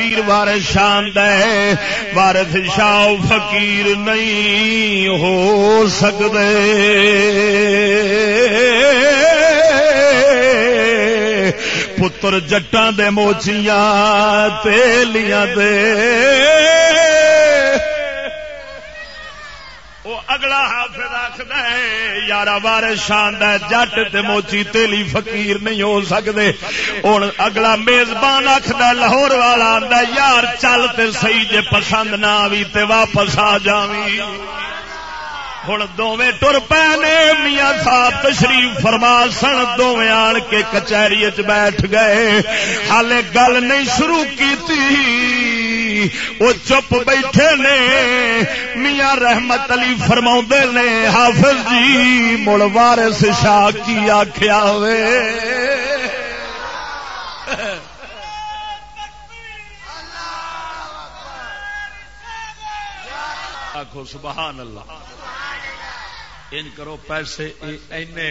پیر وار شان دے۔ وارث شاہ فقیر نہیں ہو سکتے پتر جٹاں دے موچیاں تیلیاں دے۔ وہ اگلا حافظ آخد ہے یار بار شاندار جٹ تے موچی تیلی فقیر نہیں ہو سکتے ہوں اگلا میزبان آخد لاہور والا آدھا یار چل تے صحیح جے پسند نہ آوی تے واپس آ جاوی۔ ہوں دونیں ٹر پے نے میاں صاحب تشریف فرما سن دونیں آن کے کچہری چ بیٹھ گئے۔ ہالے گل نہیں شروع کی تھی وہ چپ بیٹھے نے۔ میاں رحمت علی فرما نے، حافظ جی مڑ وارس شاہ کی آخیا ہوئے۔ آخو سبحان اللہ۔ ان کرو پیسے، اینے